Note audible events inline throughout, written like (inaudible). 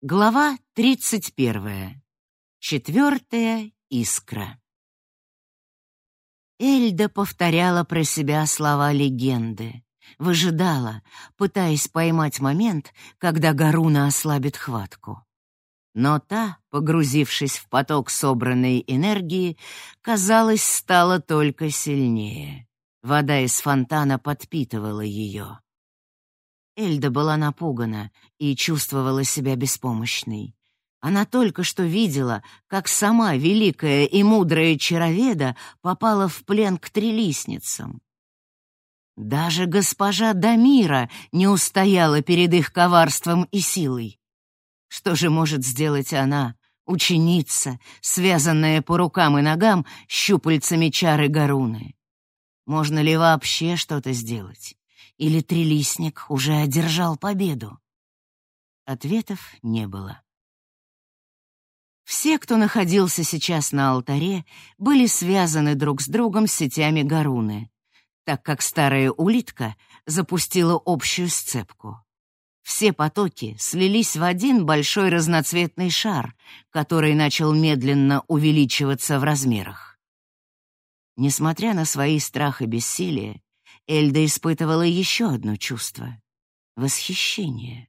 Глава 31. Четвертая искра. Эльда повторяла про себя слова легенды, выжидала, пытаясь поймать момент, когда Гаруна ослабит хватку. Но та, погрузившись в поток собранной энергии, казалось, стала только сильнее. Вода из фонтана подпитывала ее. Эльда была напугана и чувствовала себя беспомощной. Она только что видела, как сама великая и мудрая чароведа попала в плен к трилистницам. Даже госпожа Дамира не устояла перед их коварством и силой. Что же может сделать она, ученица, связанная по рукам и ногам щупальцами чары Гаруны? Можно ли вообще что-то сделать? Или трилистник уже одержал победу? Ответов не было. Все, кто находился сейчас на алтаре, были связаны друг с другом сетями Гаруны, так как старая улитка запустила общую сцепку. Все потоки слились в один большой разноцветный шар, который начал медленно увеличиваться в размерах. Несмотря на свои страх и бессилие, Эльда испытывала еще одно чувство — восхищение.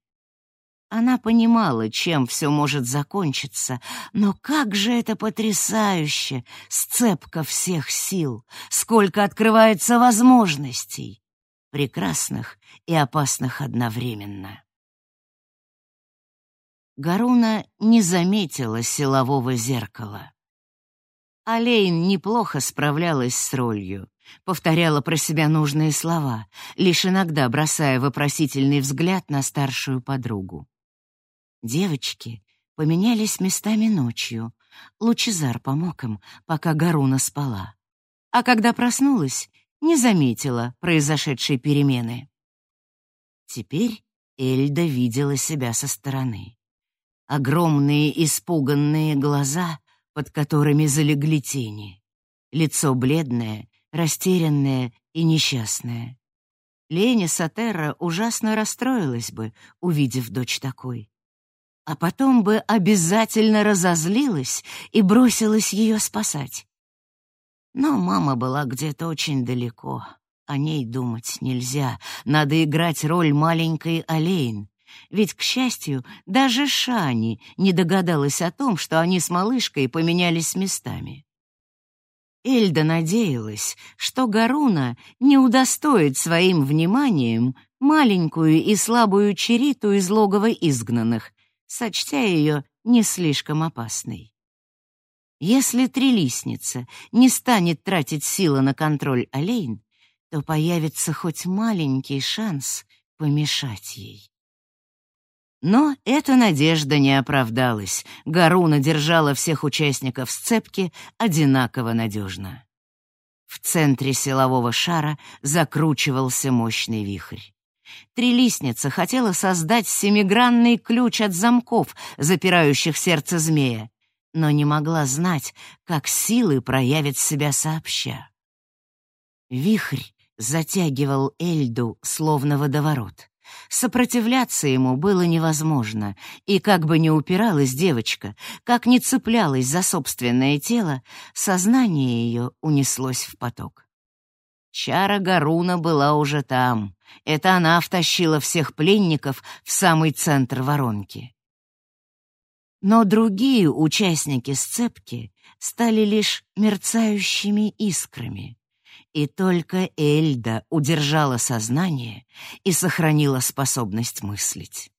Она понимала, чем все может закончиться, но как же это потрясающе, сцепка всех сил, сколько открывается возможностей, прекрасных и опасных одновременно. Гаруна не заметила силового зеркала. Алейн неплохо справлялась с ролью, повторяла про себя нужные слова, лишь иногда бросая вопросительный взгляд на старшую подругу. Девочки поменялись местами ночью. Лучезар помог им, пока Гаруна спала. А когда проснулась, не заметила произошедшей перемены. Теперь Эльда видела себя со стороны. Огромные испуганные глаза под которыми залегли тени. Лицо бледное, растерянное и несчастное. Леня Сатерра ужасно расстроилась бы, увидев дочь такой. А потом бы обязательно разозлилась и бросилась ее спасать. Но мама была где-то очень далеко. О ней думать нельзя. Надо играть роль маленькой Олейн, ведь, к счастью, даже Шани не догадалась о том, что они с малышкой поменялись местами. Эльда надеялась, что Гаруна не удостоит своим вниманием маленькую и слабую чериту из логова изгнанных, сочтя ее не слишком опасной. Если трилистница не станет тратить силы на контроль Олейн, то появится хоть маленький шанс помешать ей. Но эта надежда не оправдалась. Гаруна держала всех участников сцепки одинаково надежно. В центре силового шара закручивался мощный вихрь. Трилистница хотела создать семигранный ключ от замков, запирающих сердце змея, но не могла знать, как силы проявят себя сообща. Вихрь затягивал Эльду, словно водоворот. Сопротивляться ему было невозможно, и как бы ни упиралась девочка, как ни цеплялась за собственное тело, сознание ее унеслось в поток. Чара Гаруна была уже там. Это она втащила всех пленников в самый центр воронки. Но другие участники сцепки стали лишь мерцающими искрами и только Эльда удержала сознание и сохранила способность мыслить.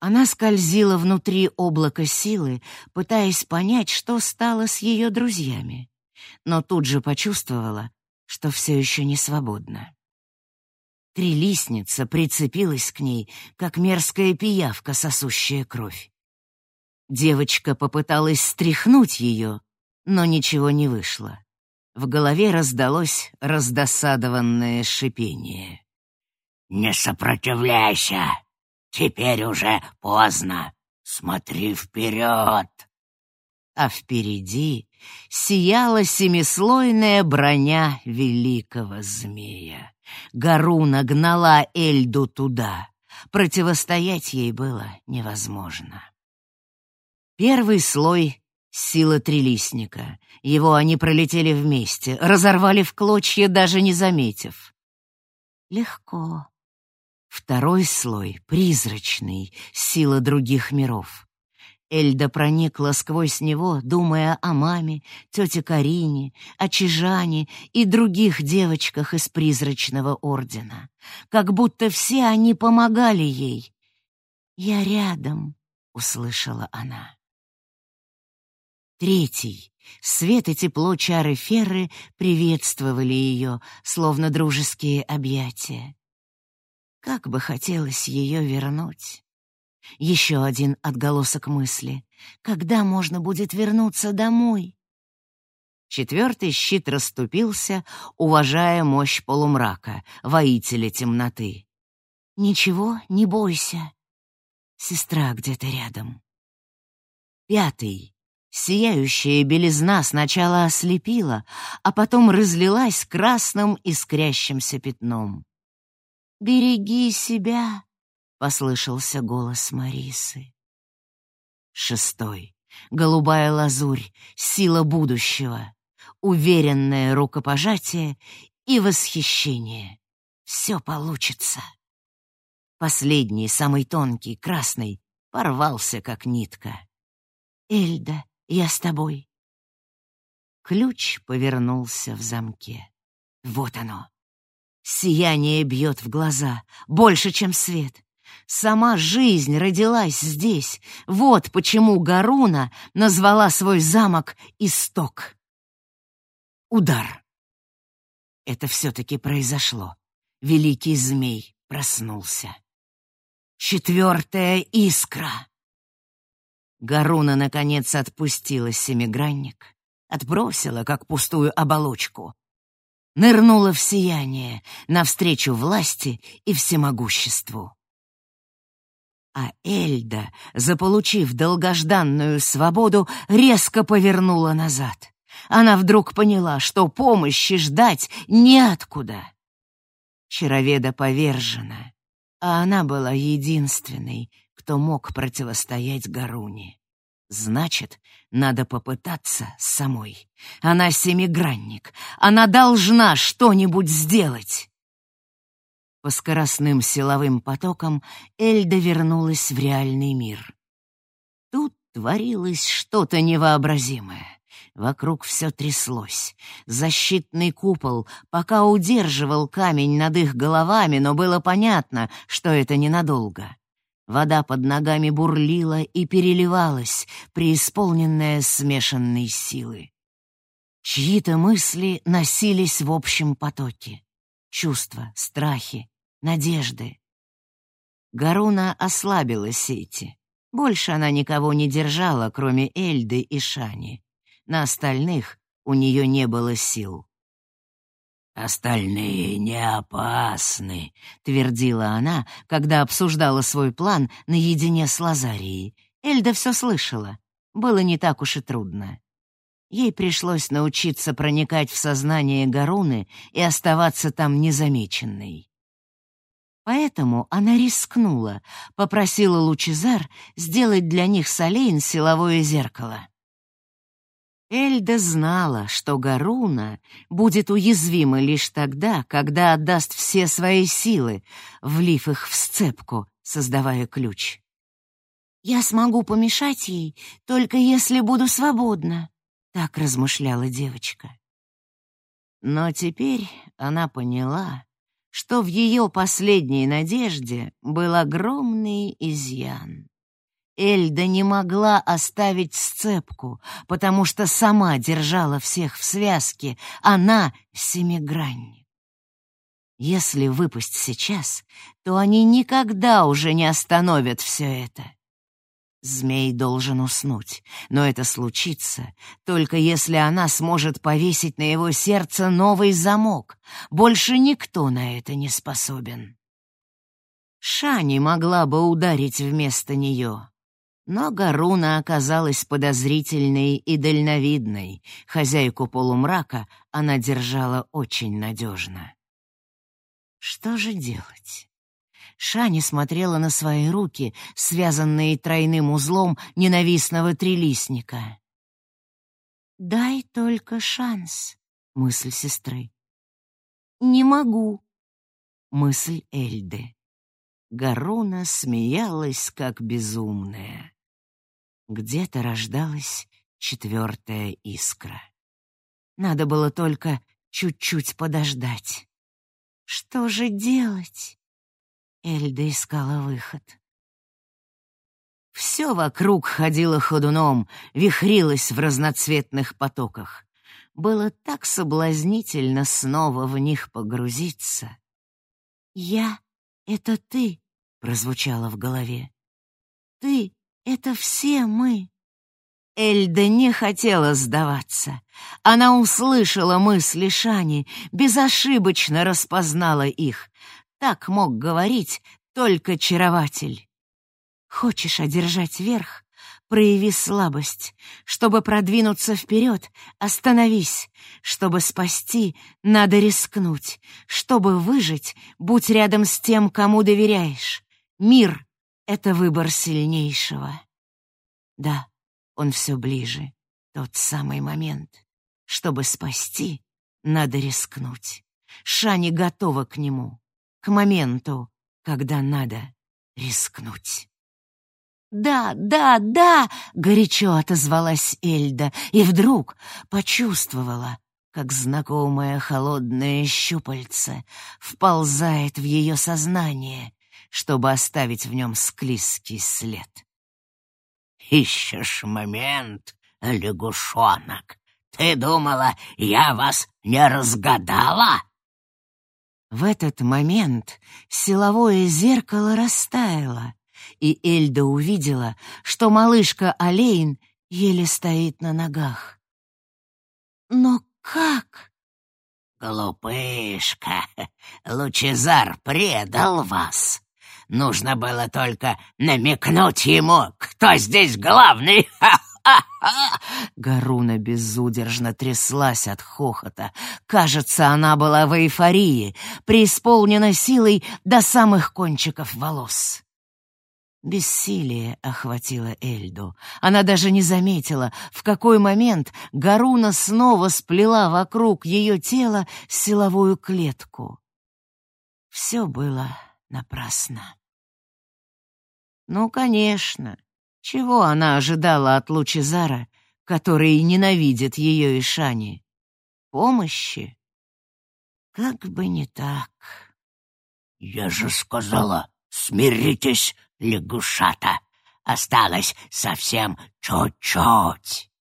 Она скользила внутри облака силы, пытаясь понять, что стало с ее друзьями, но тут же почувствовала, что все еще не свободна. Трилистница прицепилась к ней, как мерзкая пиявка, сосущая кровь. Девочка попыталась стряхнуть ее, но ничего не вышло. В голове раздалось раздосадованное шипение. «Не сопротивляйся! Теперь уже поздно! Смотри вперед!» А впереди сияла семислойная броня великого змея. Гаруна гнала Эльду туда. Противостоять ей было невозможно. Первый слой — сила трилистника. Его они пролетели вместе, разорвали в клочья, даже не заметив. Легко. Второй слой — призрачный, сила других миров. Эльда проникла сквозь него, думая о маме, тете Карине, о Чижане и других девочках из призрачного ордена. Как будто все они помогали ей. «Я рядом», — услышала она. Третий. Свет и тепло чары Ферры приветствовали ее, словно дружеские объятия. Как бы хотелось ее вернуть. Еще один отголосок мысли. Когда можно будет вернуться домой? Четвертый щит расступился, уважая мощь полумрака, воителя темноты. «Ничего, не бойся. Сестра где-то рядом». Пятый. Сияющая белизна сначала ослепила, а потом разлилась красным искрящимся пятном. «Береги себя!» послышался голос Марисы. Шестой. Голубая лазурь, сила будущего, уверенное рукопожатие и восхищение. Все получится. Последний, самый тонкий, красный, порвался, как нитка. «Эльда, я с тобой». Ключ повернулся в замке. Вот оно. Сияние бьет в глаза, больше, чем свет. Сама жизнь родилась здесь. Вот почему Гаруна назвала свой замок Исток. Удар. Это все-таки произошло. Великий змей проснулся. Четвертая искра. Гаруна, наконец, отпустила семигранник, отбросила, как пустую оболочку. Нырнула в сияние, навстречу власти и всемогуществу. А Эльда, заполучив долгожданную свободу, резко повернула назад. Она вдруг поняла, что помощи ждать неоткуда. Чароведа повержена, а она была единственной, кто мог противостоять Гаруне. Значит, надо попытаться самой. Она семигранник, она должна что-нибудь сделать. По скоростным силовым потокам Эльда вернулась в реальный мир. Тут творилось что-то невообразимое. Вокруг все тряслось. Защитный купол пока удерживал камень над их головами, но было понятно, что это ненадолго. Вода под ногами бурлила и переливалась, преисполненная смешанной силы. Чьи-то мысли носились в общем потоке. Чувства, страхи, надежды. Гаруна ослабила сети. Больше она никого не держала, кроме Эльды и Шани. На остальных у нее не было сил. «Остальные не опасны», — твердила она, когда обсуждала свой план наедине с Лазарией. Эльда все слышала. Было не так уж и трудно. Ей пришлось научиться проникать в сознание Гаруны и оставаться там незамеченной. Поэтому она рискнула, попросила Лучезар сделать для них с Олейн силовое зеркало. Эльда знала, что Гаруна будет уязвима лишь тогда, когда отдаст все свои силы, влив их в сцепку, создавая ключ. «Я смогу помешать ей, только если буду свободна», — так размышляла девочка. Но теперь она поняла, что в ее последней надежде был огромный изъян. Эльда не могла оставить сцепку, потому что сама держала всех в связке, она — семигранник. Если выпасть сейчас, то они никогда уже не остановят все это. Змей должен уснуть, но это случится только если она сможет повесить на его сердце новый замок. Больше никто на это не способен. Шани могла бы ударить вместо нее, но Гаруна оказалась подозрительной и дальновидной. Хозяйку полумрака она держала очень надежно. Что же делать? Шани смотрела на свои руки, связанные тройным узлом ненавистного трилистника. «Дай только шанс», — мысль сестры. «Не могу», — мысль Эльды. Гаруна смеялась, как безумная. Где-то рождалась четвертая искра. Надо было только чуть-чуть подождать. Что же делать? Эльда искала выход. Все вокруг ходило ходуном, вихрилось в разноцветных потоках. Было так соблазнительно снова в них погрузиться. «Я — это ты», — прозвучало в голове. «Ты — это все мы». Эльда не хотела сдаваться. Она услышала мысли Шани, безошибочно распознала их. Так мог говорить только чарователь. Хочешь одержать верх? Прояви слабость. Чтобы продвинуться вперед, остановись. Чтобы спасти, надо рискнуть. Чтобы выжить, будь рядом с тем, кому доверяешь. Мир — это выбор сильнейшего. Да, он все ближе, тот самый момент. Чтобы спасти, надо рискнуть. Шани готова к нему, к моменту, когда надо рискнуть. «Да, да, да!» — горячо отозвалась Эльда и вдруг почувствовала, как знакомое холодное щупальце вползает в ее сознание, чтобы оставить в нем склизкий след. Ищешь момент, лягушонок? Ты думала, я вас не разгадала?» В этот момент силовое зеркало растаяло, и Эльда увидела, что малышка Олейн еле стоит на ногах. «Но как?» «Глупышка, Лучезар предал вас. Нужно было только намекнуть ему, кто здесь главный. (laughs) Гаруна безудержно тряслась от хохота. Кажется, она была в эйфории, преисполнена силой до самых кончиков волос. Бессилие охватило Эльду. Она даже не заметила, в какой момент Гаруна снова сплела вокруг ее тела силовую клетку. Все было напрасно. Ну, конечно. Чего она ожидала от Лучезара, который ненавидит ее и Шани? Помощи? Как бы не так. «Я же сказала, смиритесь, лягушата. Осталось совсем чуть-чуть».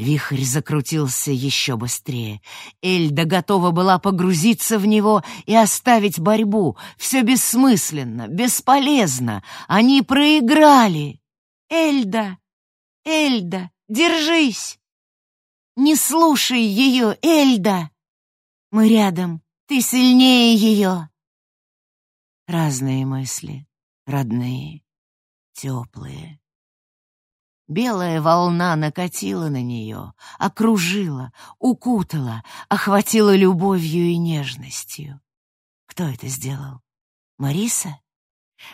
Вихрь закрутился еще быстрее. Эльда готова была погрузиться в него и оставить борьбу. Все бессмысленно, бесполезно. Они проиграли. Эльда! Эльда, держись! Не слушай ее, Эльда! Мы рядом, ты сильнее ее. Разные мысли, родные, теплые. Белая волна накатила на нее, окружила, укутала, охватила любовью и нежностью. Кто это сделал? Мариса?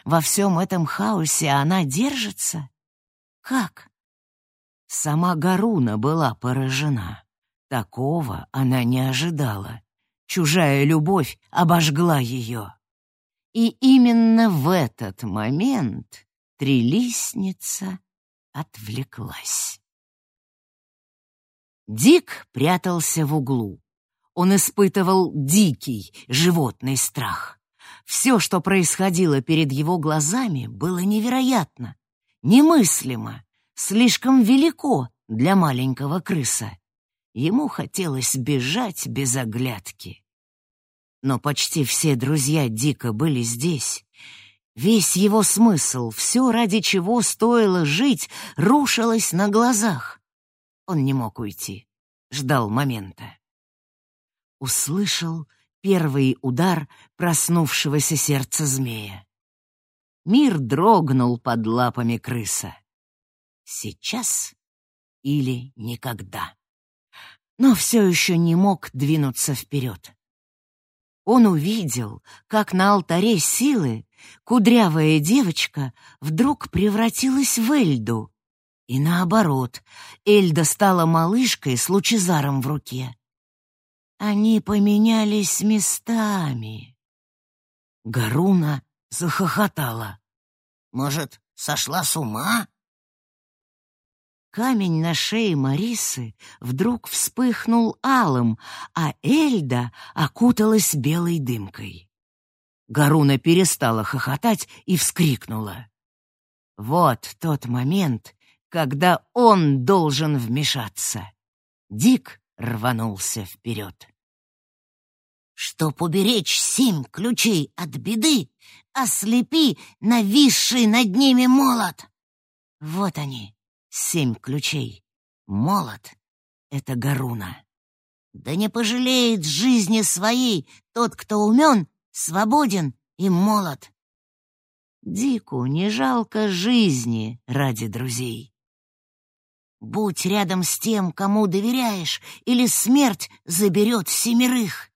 Во всем этом хаосе она держится? Как? Сама Гаруна была поражена. Такого она не ожидала. Чужая любовь обожгла ее. И именно в этот момент трилистница отвлеклась. Дик прятался в углу. Он испытывал дикий животный страх. Все, что происходило перед его глазами, было невероятно, немыслимо, слишком велико для маленького крыса. Ему хотелось бежать без оглядки. Но почти все друзья Дика были здесь, Весь его смысл, все, ради чего стоило жить, рушилось на глазах. Он не мог уйти, ждал момента. Услышал первый удар проснувшегося сердца змея. Мир дрогнул под лапами крыса. Сейчас или никогда. Но все еще не мог двинуться вперед. Он увидел, как на алтаре силы кудрявая девочка вдруг превратилась в Эльду. И наоборот, Эльда стала малышкой с лучезаром в руке. Они поменялись местами. Гаруна захохотала. «Может, сошла с ума?» Камень на шее Марисы вдруг вспыхнул алым, а Эльда окуталась белой дымкой. Гаруна перестала хохотать и вскрикнула. Вот тот момент, когда он должен вмешаться. Дик рванулся вперед. «Чтоб уберечь семь ключей от беды, ослепи нависший над ними молот!» Вот они, семь ключей. Молот — это Гаруна. Да не пожалеет жизни своей тот, кто умен, свободен и молод. Дику не жалко жизни ради друзей. Будь рядом с тем, кому доверяешь, или смерть заберет семерых.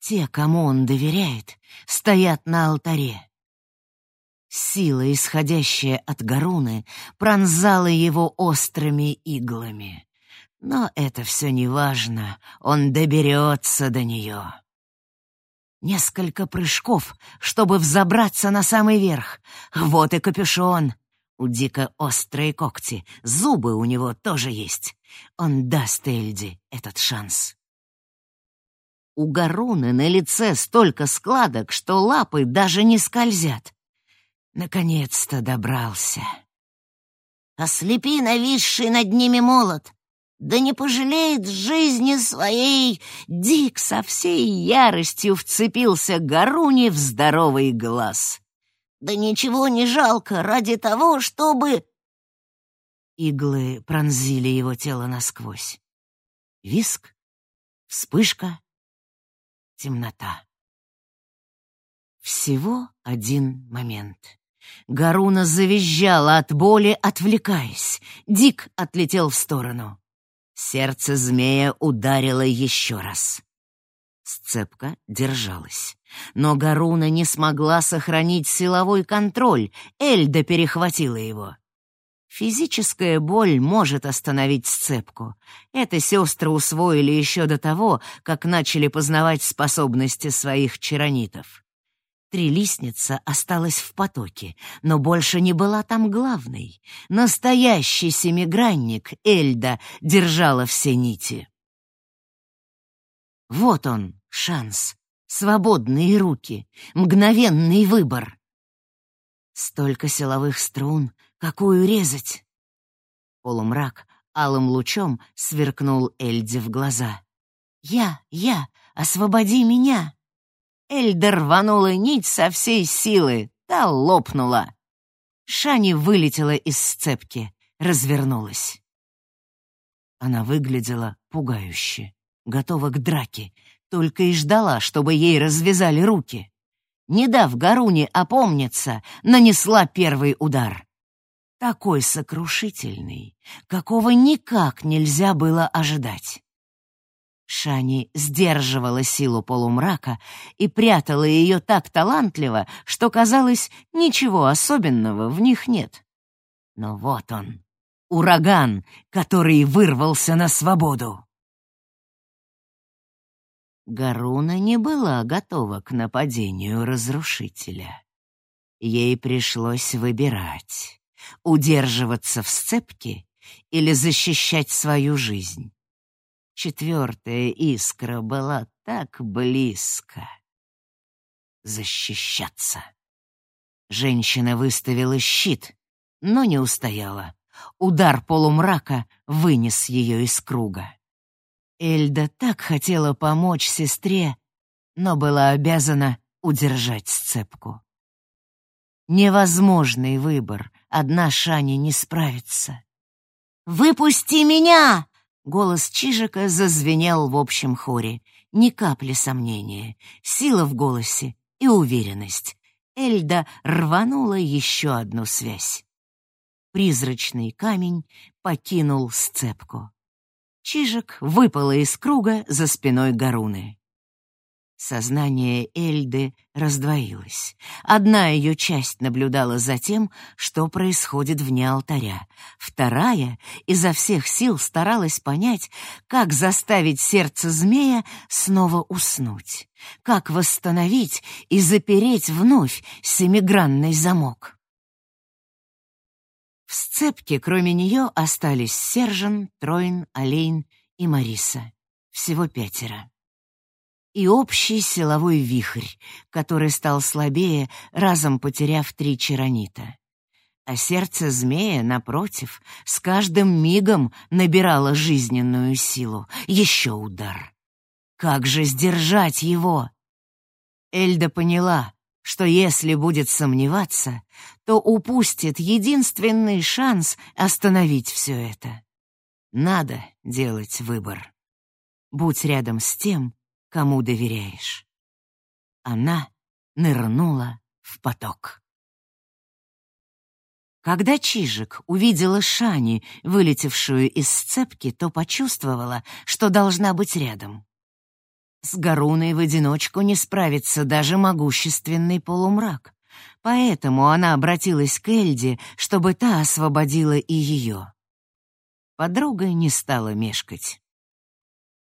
Те, кому он доверяет, стоят на алтаре. Сила, исходящая от Гаруны, пронзала его острыми иглами. Но это все не важно, он доберется до нее. Несколько прыжков, чтобы взобраться на самый верх. Вот и капюшон. У Дика острые когти, зубы у него тоже есть. Он даст Эльди этот шанс. У Гаруны на лице столько складок, что лапы даже не скользят. Наконец-то добрался. Ослепи нависший над ними молот. Да не пожалеет жизни своей. Дик со всей яростью вцепился Гаруне в здоровый глаз. Да ничего не жалко ради того, чтобы... Иглы пронзили его тело насквозь. Виск, вспышка, темнота. Всего один момент. Гаруна завизжала от боли, отвлекаясь. Дик отлетел в сторону. Сердце змея ударило еще раз. Сцепка держалась. Но Гаруна не смогла сохранить силовой контроль, Эльда перехватила его. Физическая боль может остановить сцепку. Это сестры усвоили еще до того, как начали познавать способности своих чаронитов. Трилистница осталась в потоке, но больше не была там главной. Настоящий семигранник Эльда держала все нити. Вот он, шанс. Свободные руки, мгновенный выбор. Столько силовых струн, какую резать? Полумрак алым лучом сверкнул Эльде в глаза. «Я, я, освободи меня!» Эльда рванула нить со всей силы, та лопнула. Шани вылетела из сцепки, развернулась. Она выглядела пугающе, готова к драке, только и ждала, чтобы ей развязали руки. Не дав Гаруне опомниться, нанесла первый удар. Такой сокрушительный, какого никак нельзя было ожидать. Шани сдерживала силу полумрака и прятала ее так талантливо, что, казалось, ничего особенного в них нет. Но вот он, ураган, который вырвался на свободу. Гаруна не была готова к нападению разрушителя. Ей пришлось выбирать — удерживаться в сцепке или защищать свою жизнь. Четвертая искра была так близко. Защищаться. Женщина выставила щит, но не устояла. Удар полумрака вынес ее из круга. Эльда так хотела помочь сестре, но была обязана удержать сцепку. Невозможный выбор, одна Шани не справится. «Выпусти меня!» Голос Чижика зазвенел в общем хоре. Ни капли сомнения, сила в голосе и уверенность. Эльда рванула еще одну связь. Призрачный камень покинул сцепку. Чижик выпала из круга за спиной Гаруны. Сознание Эльды раздвоилось. Одна ее часть наблюдала за тем, что происходит вне алтаря. Вторая изо всех сил старалась понять, как заставить сердце змея снова уснуть, как восстановить и запереть вновь семигранный замок. В сцепке кроме нее остались Сержан, Троин, Олейн и Мариса. Всего пятеро и общий силовой вихрь, который стал слабее, разом потеряв три чаронита. А сердце змея, напротив, с каждым мигом набирало жизненную силу. Еще удар. Как же сдержать его? Эльда поняла, что если будет сомневаться, то упустит единственный шанс остановить все это. Надо делать выбор. Будь рядом с тем, кому доверяешь. Она нырнула в поток. Когда Чижик увидела Шани, вылетевшую из сцепки, то почувствовала, что должна быть рядом. С Гаруной в одиночку не справится даже могущественный полумрак, поэтому она обратилась к Эльде, чтобы та освободила и ее. Подруга не стала мешкать.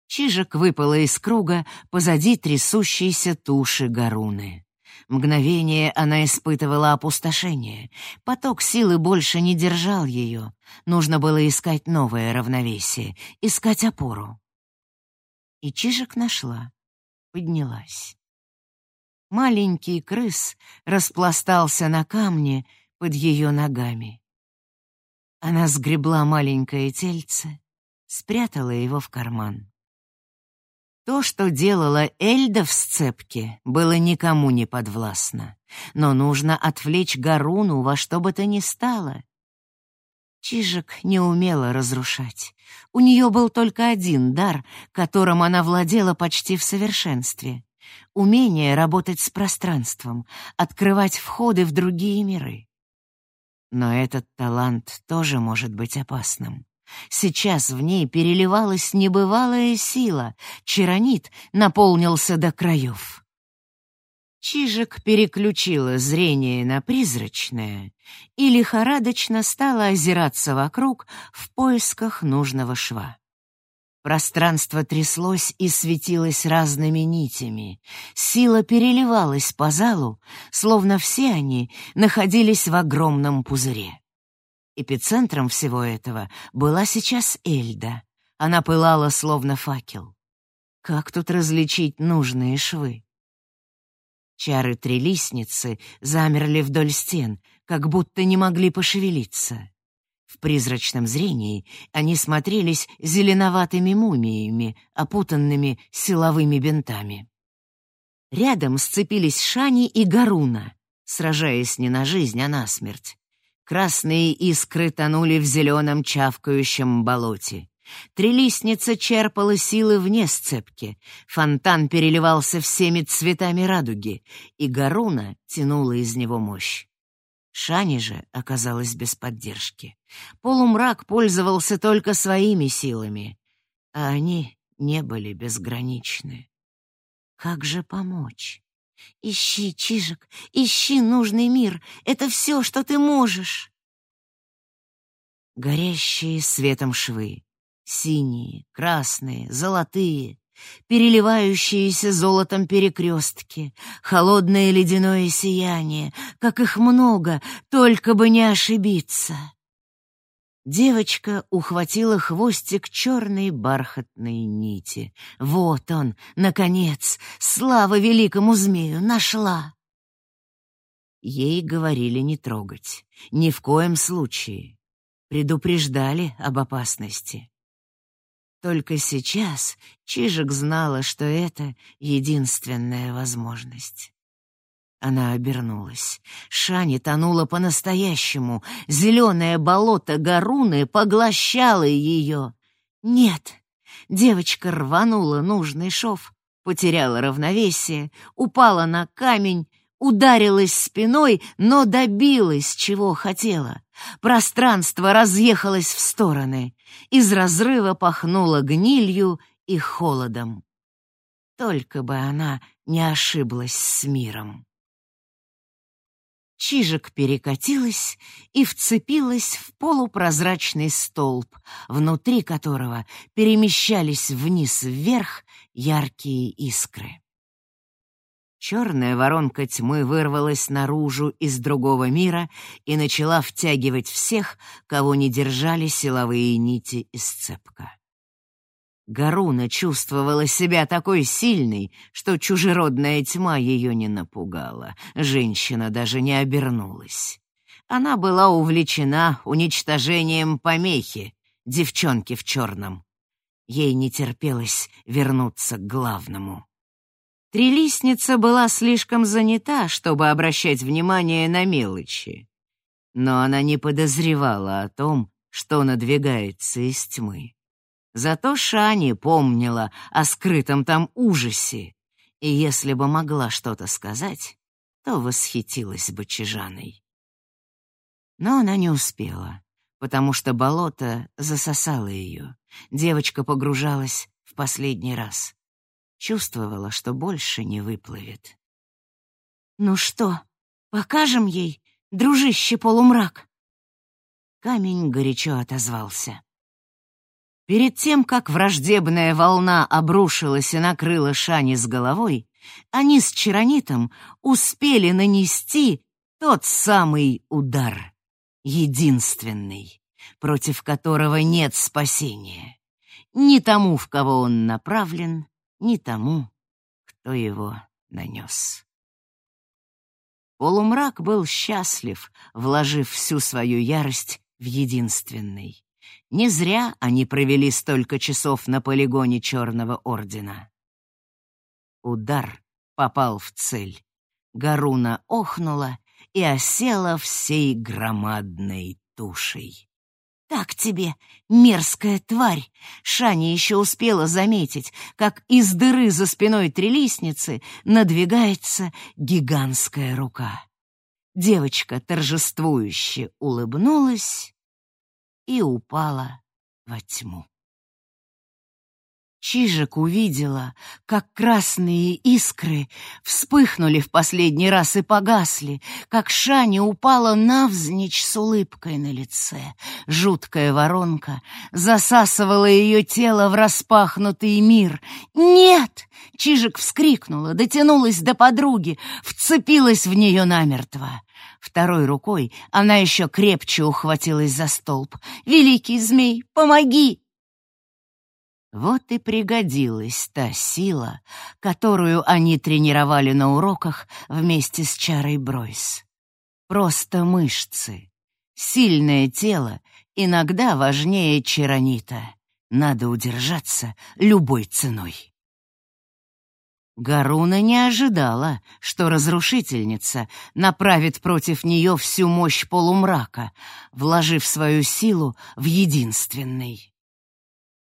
Чижик выпала из круга позади трясущейся туши Гаруны. Мгновение она испытывала опустошение. Поток силы больше не держал ее. Нужно было искать новое равновесие, искать опору. И Чижик нашла, поднялась. Маленький крыс распластался на камне под ее ногами. Она сгребла маленькое тельце, спрятала его в карман. То, что делала Эльда в сцепке, было никому не подвластно. Но нужно отвлечь Гаруну во что бы то ни стало. Чижик не умела разрушать. У нее был только один дар, которым она владела почти в совершенстве. Умение работать с пространством, открывать входы в другие миры. Но этот талант тоже может быть опасным. Сейчас в ней переливалась небывалая сила, чаронит наполнился до краев. Чижик переключила зрение на призрачное и лихорадочно стала озираться вокруг в поисках нужного шва. Пространство тряслось и светилось разными нитями. Сила переливалась по залу, словно все они находились в огромном пузыре. Эпицентром всего этого была сейчас Эльда. Она пылала словно факел. Как тут различить нужные швы? Чары трелисницы замерли вдоль стен, как будто не могли пошевелиться. В призрачном зрении они смотрелись зеленоватыми мумиями, опутанными силовыми бинтами. Рядом сцепились Шани и Гаруна, сражаясь не на жизнь, а на смерть. Красные искры тонули в зеленом чавкающем болоте. Трелистница черпала силы вне сцепки, фонтан переливался всеми цветами радуги, и Гаруна тянула из него мощь. Шани же оказалась без поддержки. Полумрак пользовался только своими силами, а они не были безграничны. Как же помочь? Ищи, Чижик, ищи нужный мир. Это все, что ты можешь. Горящие светом швы. Синие, красные, золотые, переливающиеся золотом перекрестки, холодное ледяное сияние, как их много, только бы не ошибиться. Девочка ухватила хвостик черной бархатной нити. Вот он, наконец, слава великому змею, нашла. Ей говорили не трогать, ни в коем случае. Предупреждали об опасности. Только сейчас Чижик знала, что это единственная возможность. Она обернулась. Шани тонула по-настоящему. Зеленое болото Гаруны поглощало ее. Нет. Девочка рванула нужный шов, потеряла равновесие, упала на камень, ударилась спиной, но добилась, чего хотела. Пространство разъехалось в стороны. Из разрыва пахнуло гнилью и холодом. Только бы она не ошиблась с миром. Чижик перекатилась и вцепилась в полупрозрачный столб, внутри которого перемещались вниз-вверх яркие искры. Черная воронка тьмы вырвалась наружу из другого мира и начала втягивать всех, кого не держали силовые нити из цепка. Гаруна чувствовала себя такой сильной, что чужеродная тьма ее не напугала. Женщина даже не обернулась. Она была увлечена уничтожением помехи, девчонки в черном. Ей не терпелось вернуться к главному. Трелисница была слишком занята, чтобы обращать внимание на мелочи. Но она не подозревала о том, что надвигается из тьмы. Зато Шани помнила о скрытом там ужасе, и если бы могла что-то сказать, то восхитилась бы Чижаной. Но она не успела, потому что болото засосало ее. Девочка погружалась в последний раз. Чувствовала, что больше не выплывет. «Ну что, покажем ей, дружище полумрак?» Камень горячо отозвался. Перед тем, как враждебная волна обрушилась и накрыла Шани с головой, они с Чаронитом успели нанести тот самый удар, единственный, против которого нет спасения. Ни тому, в кого он направлен, ни тому, кто его нанес. Полумрак был счастлив, вложив всю свою ярость в единственный. Не зря они провели столько часов на полигоне Черного Ордена. Удар попал в цель. Гаруна охнула и осела всей громадной тушей. «Так тебе, мерзкая тварь!» Шаня еще успела заметить, как из дыры за спиной трелисницы надвигается гигантская рука. Девочка торжествующе улыбнулась и упала во тьму. Чижик увидела, как красные искры вспыхнули в последний раз и погасли, как Шаня упала навзничь с улыбкой на лице. Жуткая воронка засасывала ее тело в распахнутый мир. «Нет!» — Чижик вскрикнула, дотянулась до подруги, вцепилась в нее намертво. Второй рукой она еще крепче ухватилась за столб. «Великий змей, помоги!» Вот и пригодилась та сила, которую они тренировали на уроках вместе с Чарой Бройс. Просто мышцы. Сильное тело иногда важнее чаронита. Надо удержаться любой ценой. Гаруна не ожидала, что разрушительница направит против нее всю мощь полумрака, вложив свою силу в единственный.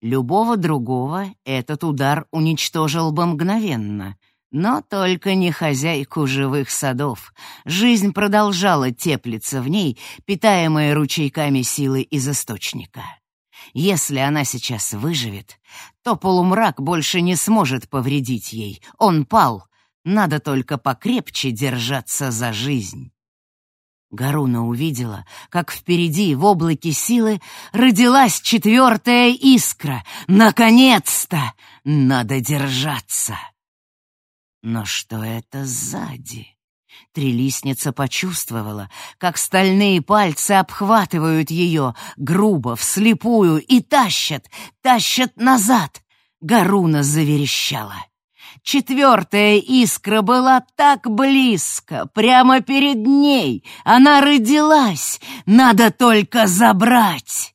Любого другого этот удар уничтожил бы мгновенно, но только не хозяйку живых садов. Жизнь продолжала теплиться в ней, питаемая ручейками силы из источника. Если она сейчас выживет, то полумрак больше не сможет повредить ей. Он пал. Надо только покрепче держаться за жизнь. Гаруна увидела, как впереди в облаке силы родилась четвертая искра. Наконец-то! Надо держаться. Но что это сзади? Трелисница почувствовала, как стальные пальцы обхватывают ее, грубо, вслепую, и тащат, тащат назад. Гаруна заверещала. Четвертая искра была так близко, прямо перед ней. Она родилась, надо только забрать.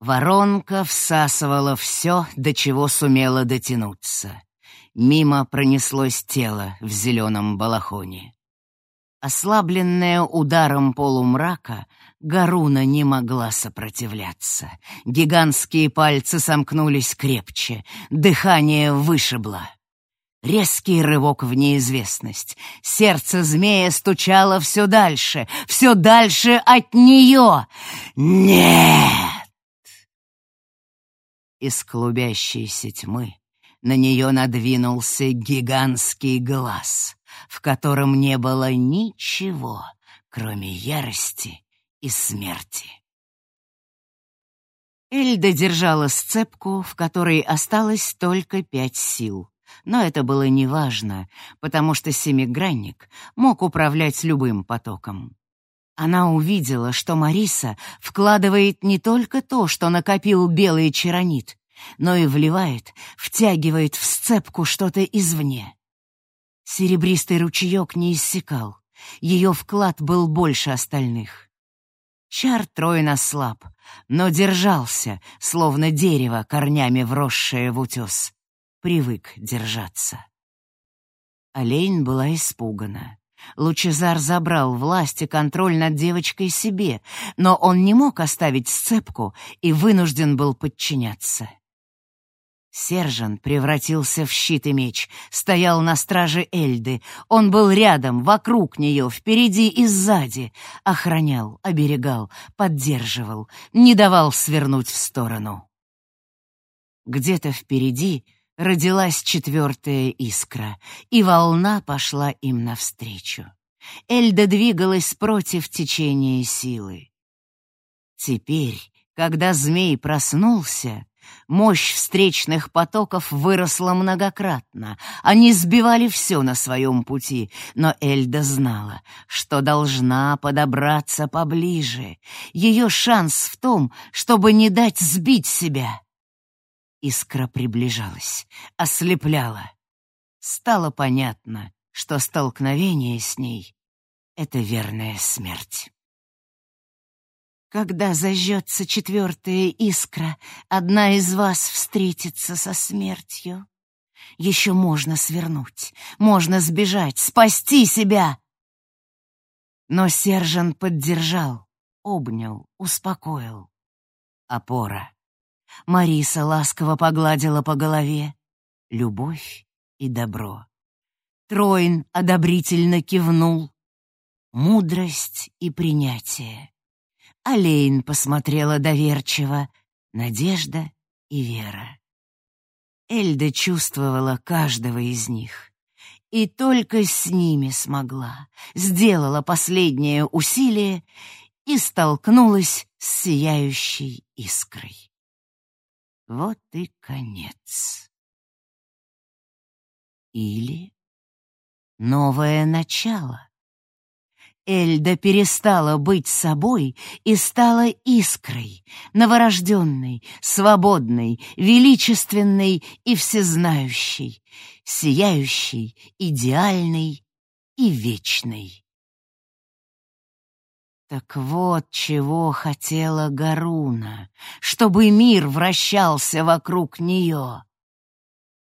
Воронка всасывала все, до чего сумела дотянуться. Мимо пронеслось тело в зеленом балахоне. Ослабленная ударом полумрака, Гаруна не могла сопротивляться. Гигантские пальцы сомкнулись крепче, дыхание вышибло. Резкий рывок в неизвестность. Сердце змея стучало все дальше, все дальше от нее. Нет! Из клубящейся тьмы на нее надвинулся гигантский глаз, в котором не было ничего, кроме ярости и смерти. Эльда держала сцепку, в которой осталось только пять сил. Но это было неважно, потому что семигранник мог управлять любым потоком. Она увидела, что Мариса вкладывает не только то, что накопил белый чаронит, но и вливает, втягивает в сцепку что-то извне. Серебристый ручеек не иссякал, ее вклад был больше остальных. Чар Троин слаб, но держался, словно дерево, корнями вросшее в утес. Привык держаться. Олень была испугана. Лучезар забрал власть и контроль над девочкой себе, но он не мог оставить сцепку и вынужден был подчиняться. Сержан превратился в щит и меч, стоял на страже Эльды. Он был рядом, вокруг нее, впереди и сзади. Охранял, оберегал, поддерживал, не давал свернуть в сторону. Где-то впереди родилась четвертая искра, и волна пошла им навстречу. Эльда двигалась против течения силы. Теперь, когда змей проснулся, Мощь встречных потоков выросла многократно. Они сбивали все на своем пути, но Эльда знала, что должна подобраться поближе. Ее шанс в том, чтобы не дать сбить себя. Искра приближалась, ослепляла. Стало понятно, что столкновение с ней — это верная смерть. Когда зажжется четвертая искра, одна из вас встретится со смертью. Еще можно свернуть, можно сбежать, спасти себя. Но Сержан поддержал, обнял, успокоил. Опора. Мариса ласково погладила по голове. Любовь и добро. Троин одобрительно кивнул. Мудрость и принятие. Алейн посмотрела доверчиво. Надежда и вера. Эльда чувствовала каждого из них. И только с ними смогла, сделала последнее усилие и столкнулась с сияющей искрой. Вот и конец. Или новое начало. Эльда перестала быть собой и стала искрой, новорожденной, свободной, величественной и всезнающей, сияющей, идеальной и вечной. Так вот чего хотела Гаруна, чтобы мир вращался вокруг нее.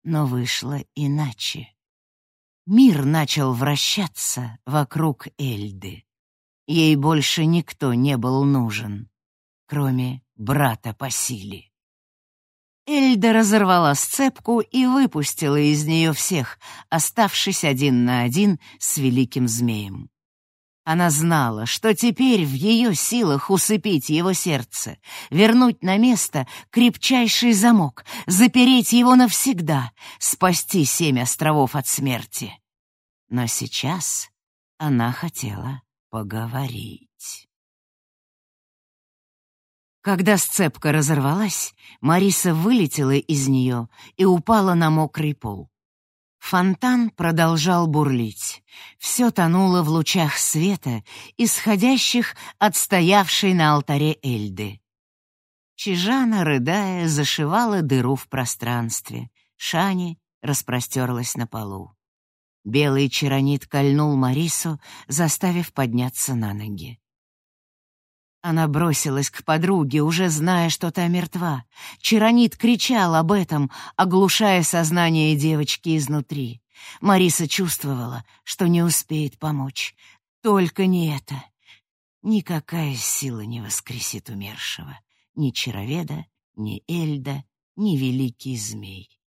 Но вышло иначе. Мир начал вращаться вокруг Эльды. Ей больше никто не был нужен, кроме брата по силе. Эльда разорвала сцепку и выпустила из нее всех, оставшись один на один с великим змеем. Она знала, что теперь в ее силах усыпить его сердце, вернуть на место крепчайший замок, запереть его навсегда, спасти семь островов от смерти. Но сейчас она хотела поговорить. Когда сцепка разорвалась, Мариса вылетела из нее и упала на мокрый пол. Фонтан продолжал бурлить. Все тонуло в лучах света, исходящих от стоявшей на алтаре Эльды. Чижана, рыдая, зашивала дыру в пространстве. Шани распростерлась на полу. Белый чаронит кольнул Марису, заставив подняться на ноги. Она бросилась к подруге, уже зная, что та мертва. Чаронит кричал об этом, оглушая сознание девочки изнутри. Мариса чувствовала, что не успеет помочь. Только не это. Никакая сила не воскресит умершего. Ни Чароведа, ни Эльда, ни Великий Змей.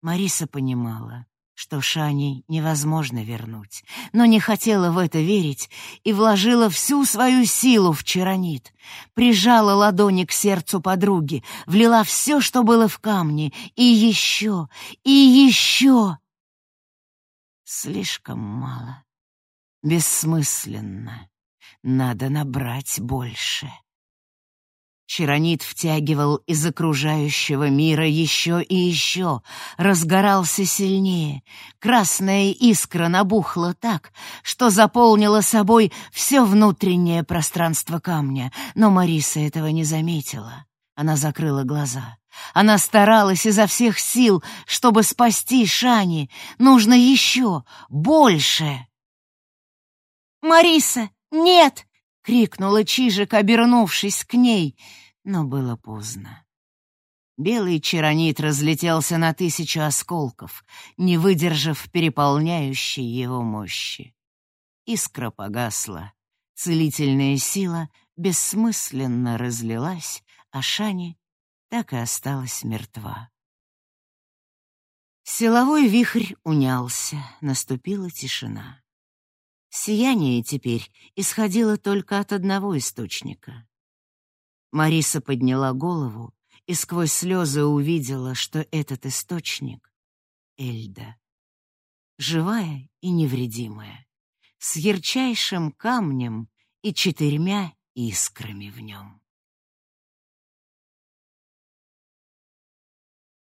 Мариса понимала, что Шани невозможно вернуть, но не хотела в это верить и вложила всю свою силу в чаронит, прижала ладони к сердцу подруги, влила все, что было в камне, и еще, и еще. Слишком мало. Бессмысленно. Надо набрать больше. Чаронит втягивал из окружающего мира еще и еще, разгорался сильнее. Красная искра набухла так, что заполнила собой все внутреннее пространство камня, но Мариса этого не заметила. Она закрыла глаза. Она старалась изо всех сил, чтобы спасти Шани. Нужно еще, больше. «Мариса, нет!» — крикнула Чижик, обернувшись к ней, но было поздно. Белый чаронит разлетелся на тысячу осколков, не выдержав переполняющей его мощи. Искра погасла, целительная сила бессмысленно разлилась, а Шани так и осталась мертва. Силовой вихрь унялся, наступила тишина. Сияние теперь исходило только от одного источника. Мариса подняла голову и сквозь слезы увидела, что этот источник — Эльда. Живая и невредимая, с ярчайшим камнем и четырьмя искрами в нем.